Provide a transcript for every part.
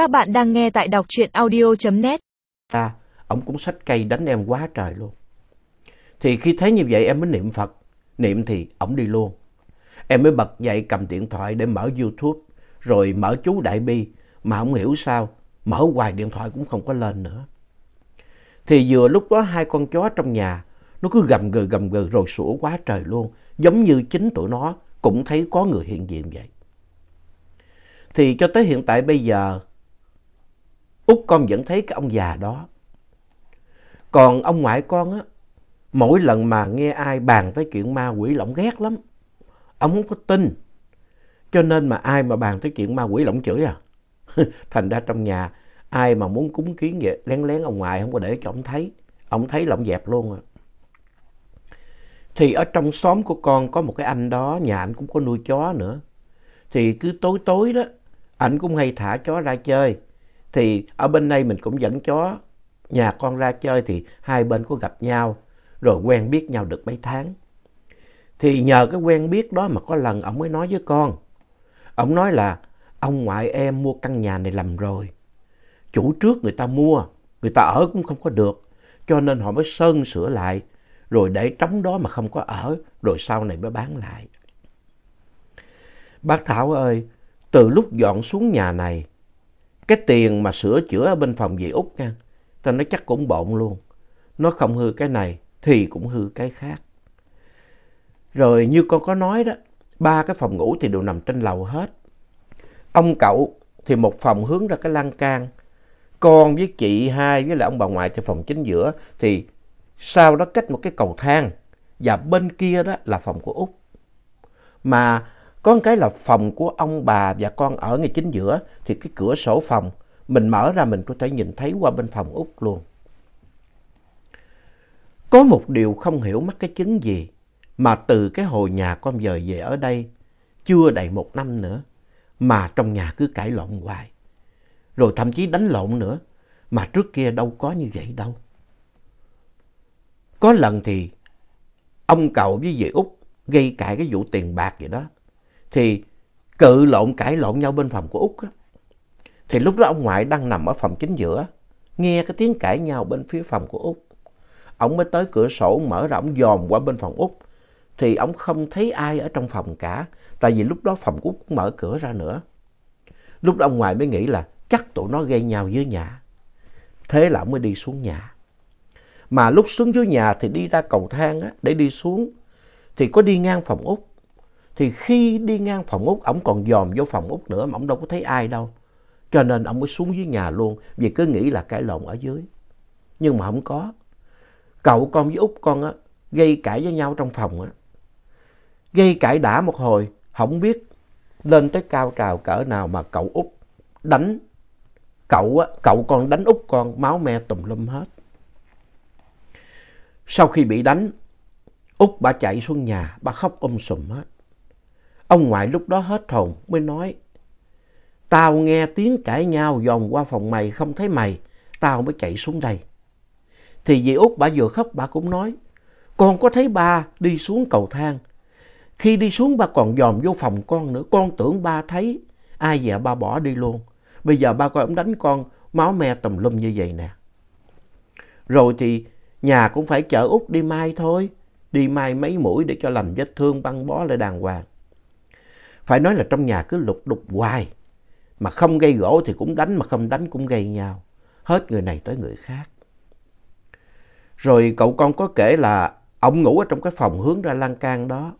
Các bạn đang nghe tại đọc truyện audio.net. à, ông cũng xách cây đánh em quá trời luôn. Thì khi thấy như vậy em mới niệm Phật, niệm thì ổng đi luôn. Em mới bật dậy cầm điện thoại để mở YouTube, rồi mở chú Đại Bi, mà không hiểu sao, mở hoài điện thoại cũng không có lên nữa. Thì vừa lúc đó hai con chó trong nhà, nó cứ gầm gừ gầm gừ rồi sủa quá trời luôn, giống như chính tụi nó cũng thấy có người hiện diện vậy. Thì cho tới hiện tại bây giờ, Út con vẫn thấy cái ông già đó. Còn ông ngoại con á, mỗi lần mà nghe ai bàn tới chuyện ma quỷ lỏng ghét lắm. Ông không có tin. Cho nên mà ai mà bàn tới chuyện ma quỷ lỏng chửi à. Thành ra trong nhà, ai mà muốn cúng kiến vậy, lén lén ông ngoại không có để cho ông thấy. Ông thấy lỏng dẹp luôn à. Thì ở trong xóm của con có một cái anh đó, nhà anh cũng có nuôi chó nữa. Thì cứ tối tối đó, anh cũng hay thả chó ra chơi. Thì ở bên đây mình cũng dẫn chó nhà con ra chơi thì hai bên có gặp nhau rồi quen biết nhau được mấy tháng. Thì nhờ cái quen biết đó mà có lần ông mới nói với con. Ông nói là ông ngoại em mua căn nhà này làm rồi. Chủ trước người ta mua, người ta ở cũng không có được. Cho nên họ mới sơn sửa lại rồi để trống đó mà không có ở rồi sau này mới bán lại. Bác Thảo ơi, từ lúc dọn xuống nhà này cái tiền mà sửa chữa ở bên phòng dì Út nha, ta nói chắc cũng bộn luôn. Nó không hư cái này thì cũng hư cái khác. Rồi như con có nói đó, ba cái phòng ngủ thì đều nằm trên lầu hết. Ông cậu thì một phòng hướng ra cái lan can. Con với chị hai với lại ông bà ngoại thì phòng chính giữa thì sau đó cách một cái cầu thang. Và bên kia đó là phòng của Út. Mà có một cái là phòng của ông bà và con ở ngay chính giữa, thì cái cửa sổ phòng, mình mở ra mình có thể nhìn thấy qua bên phòng út luôn. Có một điều không hiểu mắc cái chứng gì, mà từ cái hồi nhà con dời về ở đây, chưa đầy một năm nữa, mà trong nhà cứ cãi lộn hoài. Rồi thậm chí đánh lộn nữa, mà trước kia đâu có như vậy đâu. Có lần thì ông cậu với dì Út gây cãi cái vụ tiền bạc vậy đó thì cự lộn cãi lộn nhau bên phòng của Út á. Thì lúc đó ông ngoại đang nằm ở phòng chính giữa, nghe cái tiếng cãi nhau bên phía phòng của Út. Ông mới tới cửa sổ mở ra, ông dòm qua bên phòng Út. Thì ông không thấy ai ở trong phòng cả, tại vì lúc đó phòng Út cũng mở cửa ra nữa. Lúc đó ông ngoại mới nghĩ là chắc tụi nó gây nhau dưới nhà. Thế là ông mới đi xuống nhà. Mà lúc xuống dưới nhà thì đi ra cầu thang á, để đi xuống, thì có đi ngang phòng Út. Thì khi đi ngang phòng út, ổng còn dòm vô phòng út nữa mà ổng đâu có thấy ai đâu. Cho nên ổng mới xuống dưới nhà luôn, vì cứ nghĩ là cãi lộn ở dưới. Nhưng mà không có. Cậu con với út con á, gây cãi với nhau trong phòng á. Gây cãi đã một hồi, không biết lên tới cao trào cỡ nào mà cậu út đánh. Cậu á, cậu con đánh út con, máu me tùm lum hết. Sau khi bị đánh, út bà chạy xuống nhà, bà khóc um sùm hết. Ông ngoại lúc đó hết hồn, mới nói. Tao nghe tiếng cãi nhau dòm qua phòng mày không thấy mày. Tao mới chạy xuống đây. Thì dì Út bà vừa khóc bà cũng nói. Con có thấy ba đi xuống cầu thang. Khi đi xuống ba còn dòm vô phòng con nữa. Con tưởng ba thấy. Ai dạ ba bỏ đi luôn. Bây giờ ba coi ông đánh con, máu me tùm lum như vậy nè. Rồi thì nhà cũng phải chở Út đi mai thôi. Đi mai mấy mũi để cho lành vết thương băng bó lại đàng hoàng. Phải nói là trong nhà cứ lục đục hoài. Mà không gây gỗ thì cũng đánh, mà không đánh cũng gây nhau. Hết người này tới người khác. Rồi cậu con có kể là ông ngủ ở trong cái phòng hướng ra lan can đó.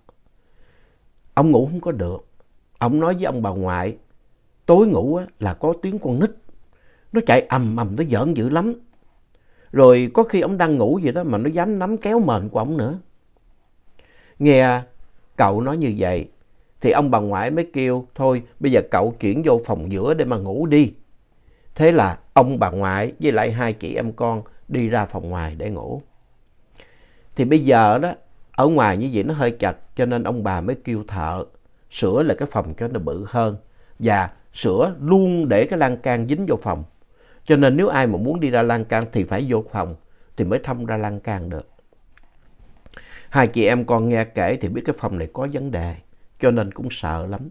Ông ngủ không có được. Ông nói với ông bà ngoại, tối ngủ á, là có tiếng con nít. Nó chạy ầm ầm, nó giỡn dữ lắm. Rồi có khi ông đang ngủ vậy đó mà nó dám nắm kéo mền của ông nữa. Nghe cậu nói như vậy, thì ông bà ngoại mới kêu, thôi, bây giờ cậu chuyển vô phòng giữa để mà ngủ đi. Thế là ông bà ngoại với lại hai chị em con đi ra phòng ngoài để ngủ. Thì bây giờ đó, ở ngoài như vậy nó hơi chật, cho nên ông bà mới kêu thợ sửa lại cái phòng cho nó bự hơn và sửa luôn để cái lan can dính vô phòng. Cho nên nếu ai mà muốn đi ra lan can thì phải vô phòng, thì mới thông ra lan can được. Hai chị em con nghe kể thì biết cái phòng này có vấn đề cho nên cũng sợ lắm.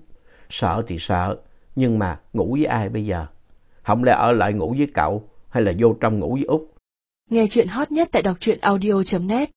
Sợ thì sợ, nhưng mà ngủ với ai bây giờ? không lẽ ở lại ngủ với cậu hay là vô trong ngủ với Út. Nghe chuyện hot nhất tại đọc truyện audio.net